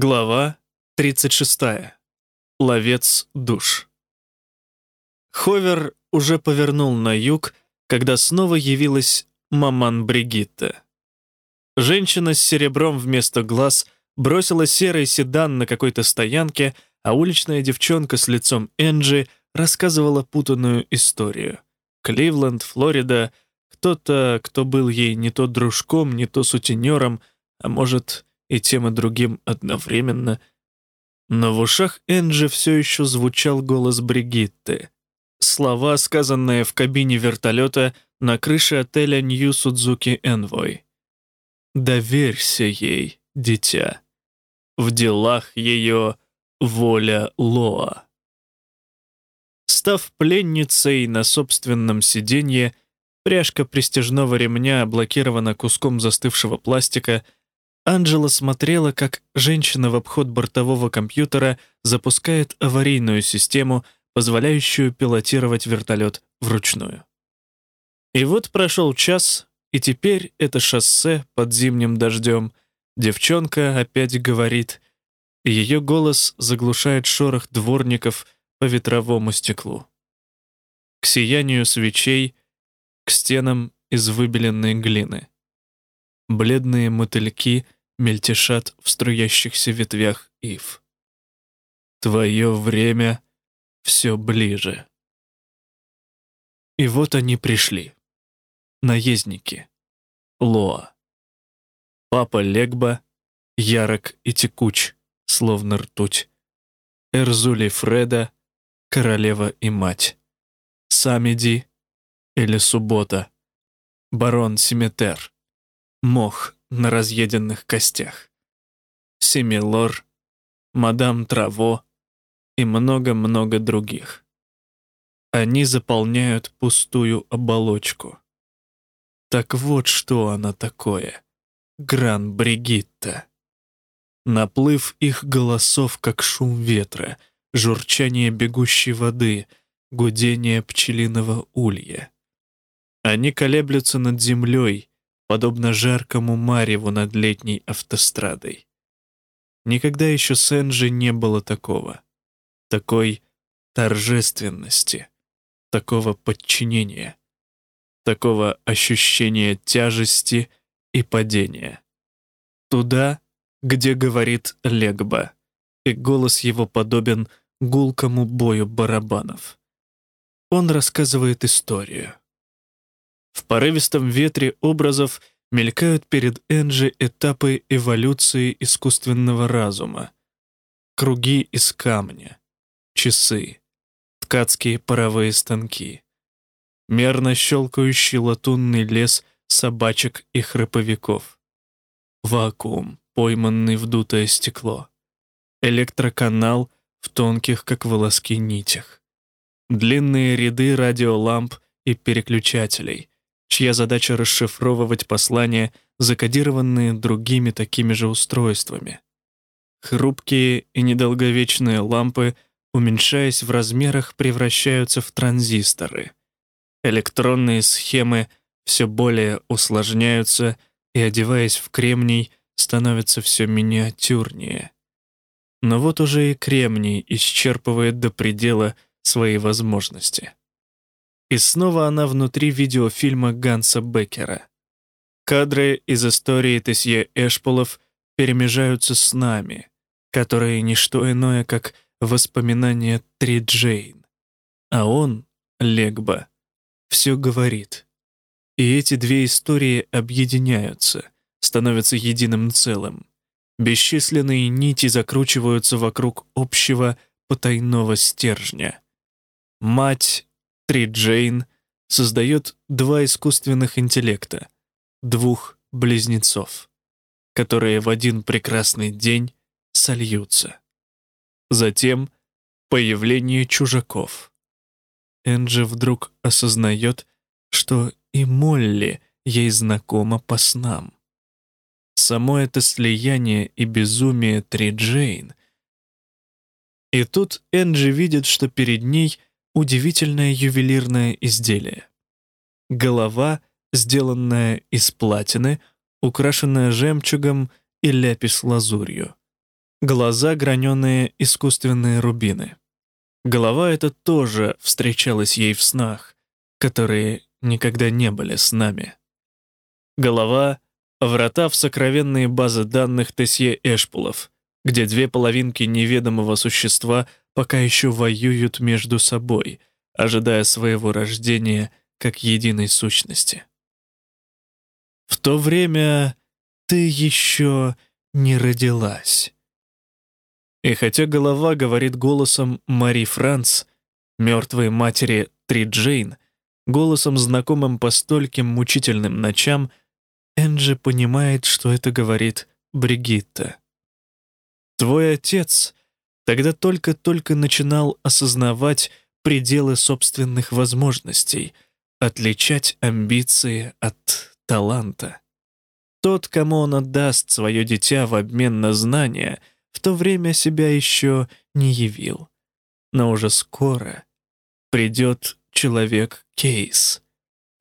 Глава 36. Ловец душ. Ховер уже повернул на юг, когда снова явилась маман Бригитта. Женщина с серебром вместо глаз бросила серый седан на какой-то стоянке, а уличная девчонка с лицом Энджи рассказывала путанную историю. Кливленд, Флорида, кто-то, кто был ей не то дружком, не то сутенером, а может, и тем и другим одновременно. Но в ушах Энджи все еще звучал голос Бригитты. Слова, сказанные в кабине вертолета на крыше отеля Нью Судзуки Энвой. «Доверься ей, дитя. В делах ее воля Лоа». Став пленницей на собственном сиденье, пряжка пристежного ремня блокирована куском застывшего пластика, Анджела смотрела, как женщина в обход бортового компьютера запускает аварийную систему, позволяющую пилотировать вертолет вручную. И вот прошел час, и теперь это шоссе под зимним дождем. Девчонка опять говорит, и ее голос заглушает шорох дворников по ветровому стеклу. К сиянию свечей, к стенам из выбеленной глины. Бледные мотыльки мельтешат в струящихся ветвях ив. Твое время все ближе. И вот они пришли наездники. Лоа. Папа Легба, ярок и текуч, словно ртуть. Эрзули Фреда, королева и мать. Самиди или Суббота. Барон Симетер. Мох на разъеденных костях. Семилор, мадам Траво и много-много других. Они заполняют пустую оболочку. Так вот, что она такое. Гран Бригитта. Наплыв их голосов, как шум ветра, журчание бегущей воды, гудение пчелиного улья. Они колеблются над землей, подобно жаркому мареву над летней автострадой. Никогда еще с Энджи не было такого. Такой торжественности, такого подчинения такого ощущения тяжести и падения. Туда, где говорит Легба, и голос его подобен гулкому бою барабанов. Он рассказывает историю. В порывистом ветре образов мелькают перед Энджи этапы эволюции искусственного разума. Круги из камня, часы, ткацкие паровые станки мерно щелкающий латунный лес собачек и храповиков. Вакуум, пойманный в дутое стекло. Электроканал в тонких, как волоски, нитях. Длинные ряды радиоламп и переключателей, чья задача расшифровывать послания, закодированные другими такими же устройствами. Хрупкие и недолговечные лампы, уменьшаясь в размерах, превращаются в транзисторы — Электронные схемы все более усложняются и, одеваясь в кремний, становятся все миниатюрнее. Но вот уже и кремний исчерпывает до предела свои возможности. И снова она внутри видеофильма Ганса Беккера. Кадры из истории Тесье Эшполов перемежаются с нами, которые не что иное, как воспоминания Три Джейн. А он, Легба, все говорит. И эти две истории объединяются, становятся единым целым. Бесчисленные нити закручиваются вокруг общего потайного стержня. Мать Три Джейн создает два искусственных интеллекта, двух близнецов, которые в один прекрасный день сольются. Затем появление чужаков — Энджи вдруг осознает, что и Молли ей знакома по снам. Само это слияние и безумие Три Джейн. И тут Энджи видит, что перед ней удивительное ювелирное изделие. Голова, сделанная из платины, украшенная жемчугом и ляпис-лазурью. Глаза граненые искусственные рубины. Голова эта тоже встречалась ей в снах, которые никогда не были с нами. Голова — врата в сокровенные базы данных Тесье Эшпулов, где две половинки неведомого существа пока еще воюют между собой, ожидая своего рождения как единой сущности. В то время ты еще не родилась. И хотя голова говорит голосом Мари Франц, мертвой матери Три Джейн, голосом, знакомым по стольким мучительным ночам, Энджи понимает, что это говорит Бригитта. Твой отец тогда только-только начинал осознавать пределы собственных возможностей, отличать амбиции от таланта. Тот, кому он отдаст свое дитя в обмен на знания, в то время себя еще не явил. Но уже скоро придет человек-кейс,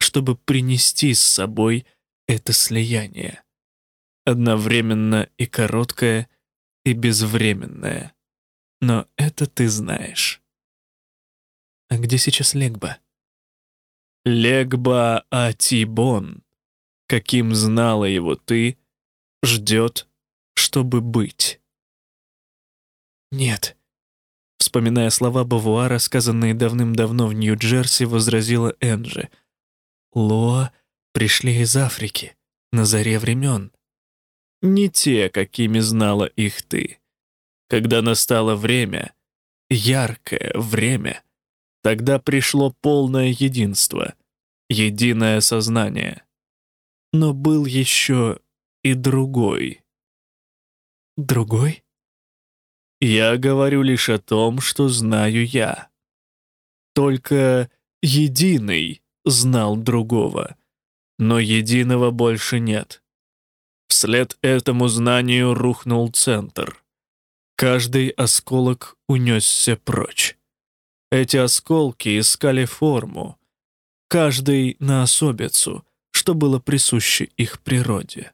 чтобы принести с собой это слияние. Одновременно и короткое, и безвременное. Но это ты знаешь. А где сейчас Легба? Легба Атибон, каким знала его ты, ждет, чтобы быть. Нет. Вспоминая слова Бавуара, сказанные давным-давно в Нью-Джерси, возразила Энджи. Лоа пришли из Африки, на заре времен. Не те, какими знала их ты. Когда настало время, яркое время, тогда пришло полное единство, единое сознание. Но был еще и другой. Другой? Я говорю лишь о том, что знаю я. Только единый знал другого, но единого больше нет. Вслед этому знанию рухнул центр. Каждый осколок унесся прочь. Эти осколки искали форму, каждый на особицу, что было присуще их природе.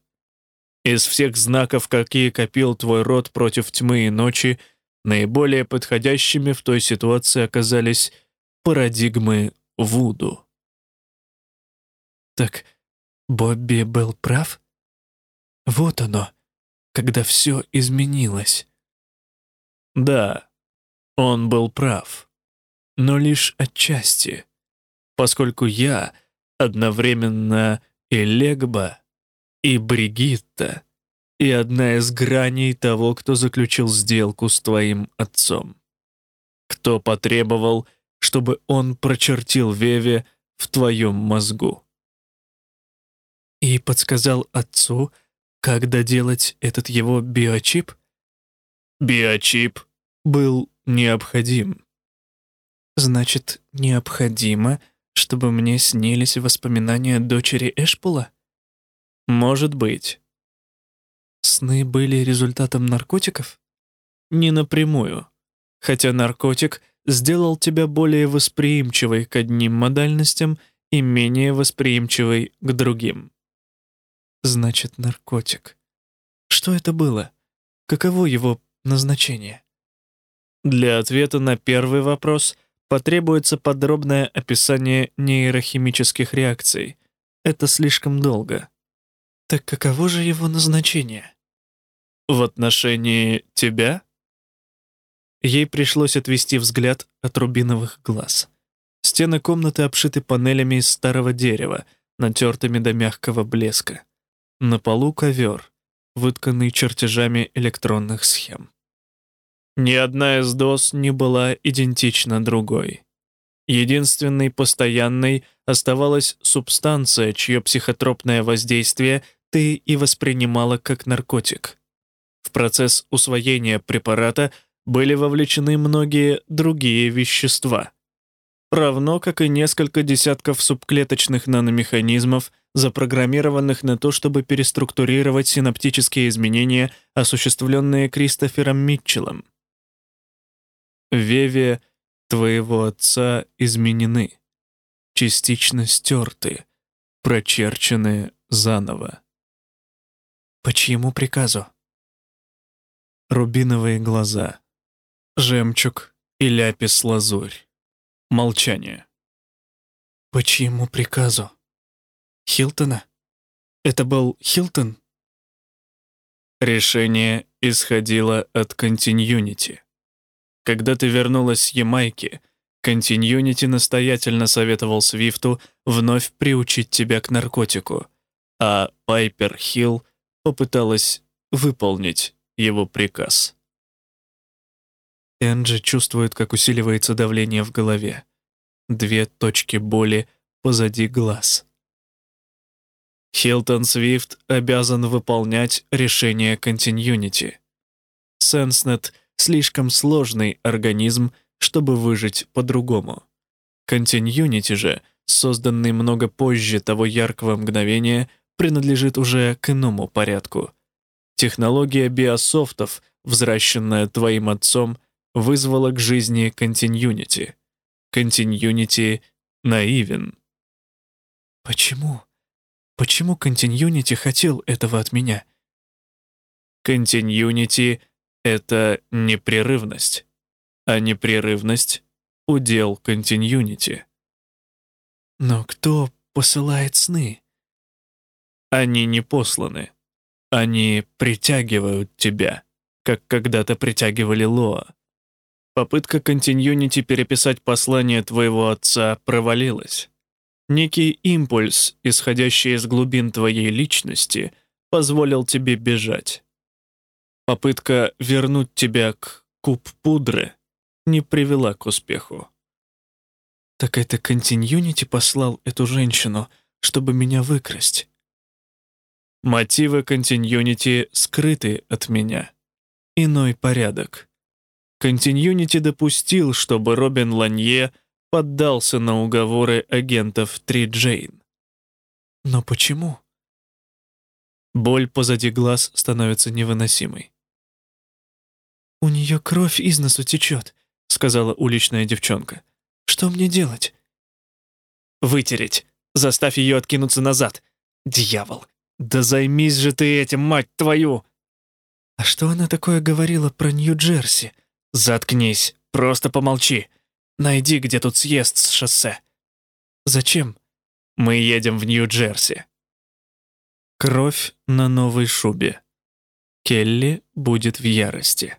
Из всех знаков, какие копил твой род против тьмы и ночи, наиболее подходящими в той ситуации оказались парадигмы Вуду. Так Бобби был прав? Вот оно, когда все изменилось. Да, он был прав, но лишь отчасти, поскольку я одновременно и Легба, и Бригитта, и одна из граней того, кто заключил сделку с твоим отцом. Кто потребовал, чтобы он прочертил Веве в твоем мозгу. И подсказал отцу, как доделать этот его биочип? Биочип был необходим. Значит, необходимо, чтобы мне снились воспоминания дочери Эшпула? Может быть. Сны были результатом наркотиков? Не напрямую. Хотя наркотик сделал тебя более восприимчивой к одним модальностям и менее восприимчивой к другим. Значит, наркотик. Что это было? Каково его назначение? Для ответа на первый вопрос потребуется подробное описание нейрохимических реакций. Это слишком долго. Так каково же его назначение? В отношении тебя? Ей пришлось отвести взгляд от рубиновых глаз. Стены комнаты обшиты панелями из старого дерева, натертыми до мягкого блеска. На полу ковер, вытканный чертежами электронных схем. Ни одна из доз не была идентична другой. Единственной постоянной оставалась субстанция, чье психотропное воздействие ты и воспринимала как наркотик. В процесс усвоения препарата были вовлечены многие другие вещества, равно как и несколько десятков субклеточных наномеханизмов, запрограммированных на то, чтобы переструктурировать синаптические изменения, осуществленные Кристофером Митчеллом. Веве твоего отца изменены, частично стерты, прочерчены заново. По чьему приказу? рубиновые глаза, жемчуг и ляпис-лазурь. Молчание. «По чьему приказу? Хилтона? Это был Хилтон?» Решение исходило от континьюнити. Когда ты вернулась с Ямайки, континьюнити настоятельно советовал Свифту вновь приучить тебя к наркотику, а Пайпер Хилл попыталась выполнить его приказ. Энджи чувствует, как усиливается давление в голове. Две точки боли позади глаз. Хилтон Свифт обязан выполнять решение Континьюити. Сенснет — слишком сложный организм, чтобы выжить по-другому. Континьюити же, созданный много позже того яркого мгновения, принадлежит уже к иному порядку. Технология биософтов, взращенная твоим отцом, вызвала к жизни Континьюити. Континьюити наивен. Почему? Почему континьюнити хотел этого от меня? Континьюнити — это непрерывность, а непрерывность — удел континьюнити. Но кто посылает сны? Они не посланы. Они притягивают тебя, как когда-то притягивали Лоа. Попытка континьюнити переписать послание твоего отца провалилась. Некий импульс, исходящий из глубин твоей личности, позволил тебе бежать. Попытка вернуть тебя к куб пудры не привела к успеху. Так это континьюнити послал эту женщину, чтобы меня выкрасть. Мотивы континьюнити скрыты от меня. Иной порядок. Континьюнити допустил, чтобы Робин Ланье поддался на уговоры агентов Три Джейн. Но почему? Боль позади глаз становится невыносимой. «У нее кровь из носу течет», — сказала уличная девчонка. «Что мне делать?» «Вытереть. Заставь ее откинуться назад. Дьявол! Да займись же ты этим, мать твою!» «А что она такое говорила про Нью-Джерси?» «Заткнись, просто помолчи. Найди, где тут съезд с шоссе». «Зачем?» «Мы едем в Нью-Джерси». Кровь на новой шубе. Келли будет в ярости.